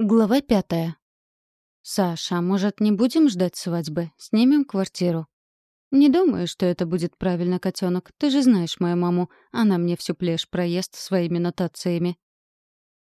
Глава пятая. «Саша, а может, не будем ждать свадьбы? Снимем квартиру?» «Не думаю, что это будет правильно, котенок. Ты же знаешь мою маму. Она мне всю плешь проест своими нотациями».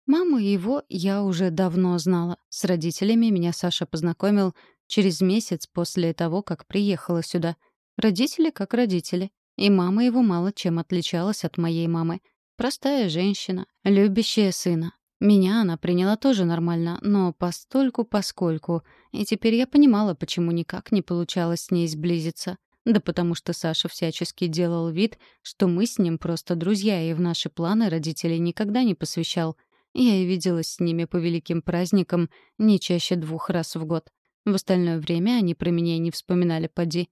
Маму его я уже давно знала. С родителями меня Саша познакомил через месяц после того, как приехала сюда. Родители как родители. И мама его мало чем отличалась от моей мамы. Простая женщина, любящая сына, меня она приняла тоже нормально, но постольку-поскольку. И теперь я понимала, почему никак не получалось с ней сблизиться. Да потому что Саша всячески делал вид, что мы с ним просто друзья, и в наши планы родителей никогда не посвящал. Я и виделась с ними по великим праздникам не чаще двух раз в год. В остальное время они про меня не вспоминали поди.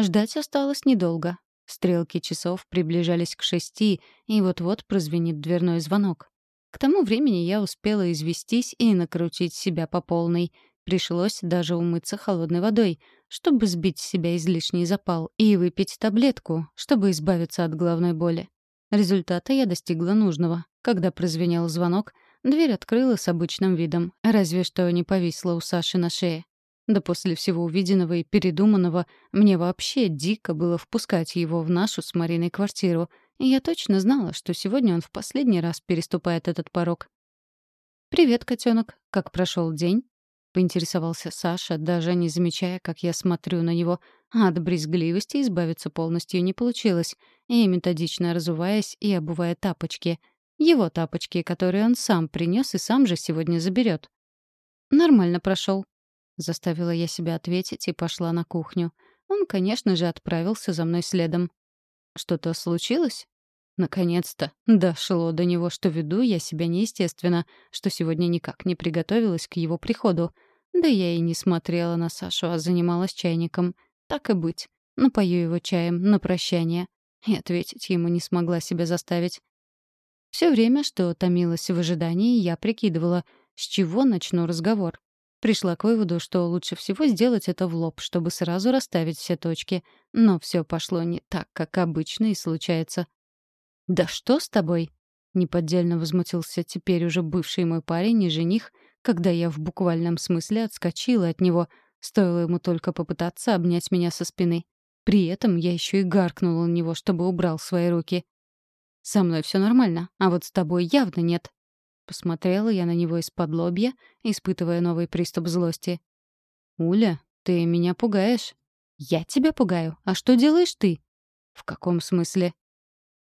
Ждать осталось недолго. Стрелки часов приближались к шести, и вот-вот прозвенит дверной звонок. К тому времени я успела известись и накрутить себя по полной. Пришлось даже умыться холодной водой, чтобы сбить с себя излишний запал, и выпить таблетку, чтобы избавиться от головной боли. Результата я достигла нужного. Когда прозвенел звонок, дверь открыла с обычным видом, разве что не повисла у Саши на шее. Да после всего увиденного и передуманного мне вообще дико было впускать его в нашу с Мариной квартиру — и я точно знала, что сегодня он в последний раз переступает этот порог. «Привет, котенок. Как прошел день?» — поинтересовался Саша, даже не замечая, как я смотрю на него. От брезгливости избавиться полностью не получилось, и, методично разуваясь и обувая тапочки. Его тапочки, которые он сам принес и сам же сегодня заберет. «Нормально прошел», — заставила я себя ответить и пошла на кухню. Он, конечно же, отправился за мной следом. Что-то случилось? Наконец-то дошло до него, что веду я себя неестественно, что сегодня никак не приготовилась к его приходу. Да я и не смотрела на Сашу, а занималась чайником. Так и быть. Напою его чаем на прощание. И ответить ему не смогла себя заставить. Все время, что томилась в ожидании, я прикидывала, с чего начну разговор. Пришла к выводу, что лучше всего сделать это в лоб, чтобы сразу расставить все точки. Но все пошло не так, как обычно и случается. «Да что с тобой?» — неподдельно возмутился теперь уже бывший мой парень и жених, когда я в буквальном смысле отскочила от него, стоило ему только попытаться обнять меня со спины. При этом я еще и гаркнула на него, чтобы убрал свои руки. «Со мной все нормально, а вот с тобой явно нет», Посмотрела я на него из-под лобья, испытывая новый приступ злости. «Уля, ты меня пугаешь». «Я тебя пугаю? А что делаешь ты?» «В каком смысле?»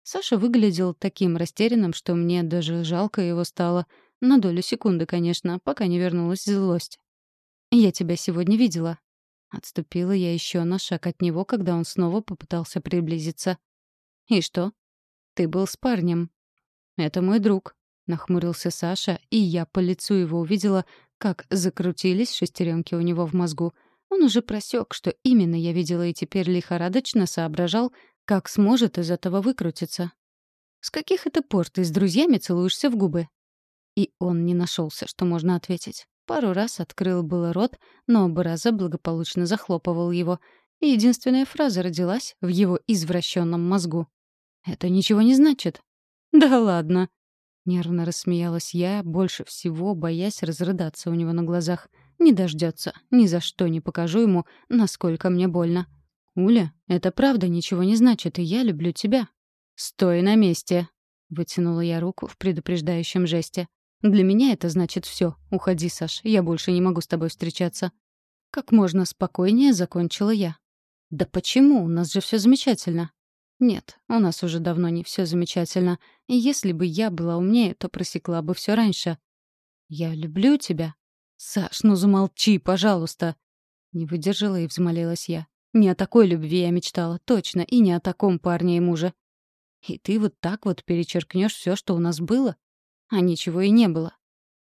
Саша выглядел таким растерянным, что мне даже жалко его стало. На долю секунды, конечно, пока не вернулась злость. «Я тебя сегодня видела». Отступила я еще на шаг от него, когда он снова попытался приблизиться. «И что?» «Ты был с парнем». «Это мой друг», — нахмурился Саша, и я по лицу его увидела, как закрутились шестеренки у него в мозгу. Он уже просек, что именно я видела, и теперь лихорадочно соображал, как сможет из этого выкрутиться. «С каких это пор ты с друзьями целуешься в губы?» И он не нашелся, что можно ответить. Пару раз открыл было рот, но оба раза благополучно захлопывал его. И единственная фраза родилась в его извращенном мозгу. «Это ничего не значит». «Да ладно», Нервно рассмеялась я, больше всего боясь разрыдаться у него на глазах. Не дождется, ни за что не покажу ему, насколько мне больно. «Уля, это правда ничего не значит, и я люблю тебя». «Стой на месте!» — вытянула я руку в предупреждающем жесте. «Для меня это значит все. Уходи, Саш, я больше не могу с тобой встречаться». Как можно спокойнее закончила я. «Да почему? У нас же все замечательно». Нет, у нас уже давно не все замечательно. И если бы я была умнее, то просекла бы все раньше. Я люблю тебя. Саш, ну замолчи, пожалуйста. Не выдержала и взмолилась я. Не о такой любви я мечтала, точно, и не о таком парне и муже. И ты вот так вот перечеркнешь все, что у нас было? А ничего и не было.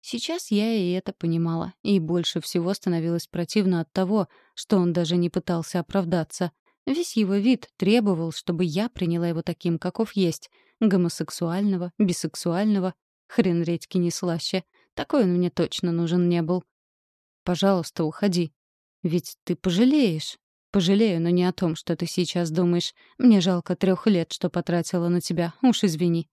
Сейчас я и это понимала, и больше всего становилось противно от того, что он даже не пытался оправдаться. Весь его вид требовал, чтобы я приняла его таким, каков есть. Гомосексуального, бисексуального. Хрен редьки не слаще. Такой он мне точно нужен не был. Пожалуйста, уходи. Ведь ты пожалеешь. Пожалею, но не о том, что ты сейчас думаешь. Мне жалко трех лет, что потратила на тебя. Уж извини.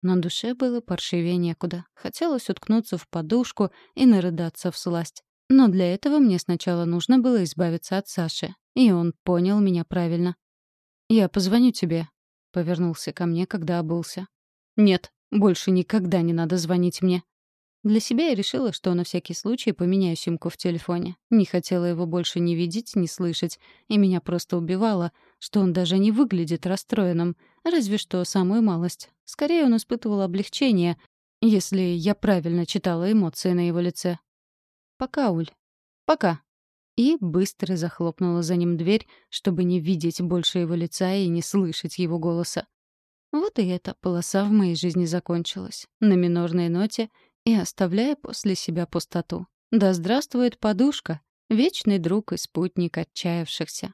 На душе было паршивее некуда. Хотелось уткнуться в подушку и нарыдаться в сласть. Но для этого мне сначала нужно было избавиться от Саши. И он понял меня правильно. «Я позвоню тебе», — повернулся ко мне, когда обулся. «Нет, больше никогда не надо звонить мне». Для себя я решила, что на всякий случай поменяю симку в телефоне. Не хотела его больше ни видеть, ни слышать. И меня просто убивало, что он даже не выглядит расстроенным. Разве что самую малость. Скорее, он испытывал облегчение, если я правильно читала эмоции на его лице. «Пока, Уль. Пока». И быстро захлопнула за ним дверь, чтобы не видеть больше его лица и не слышать его голоса. Вот и эта полоса в моей жизни закончилась. На минорной ноте и оставляя после себя пустоту. Да здравствует подушка, вечный друг и спутник отчаявшихся.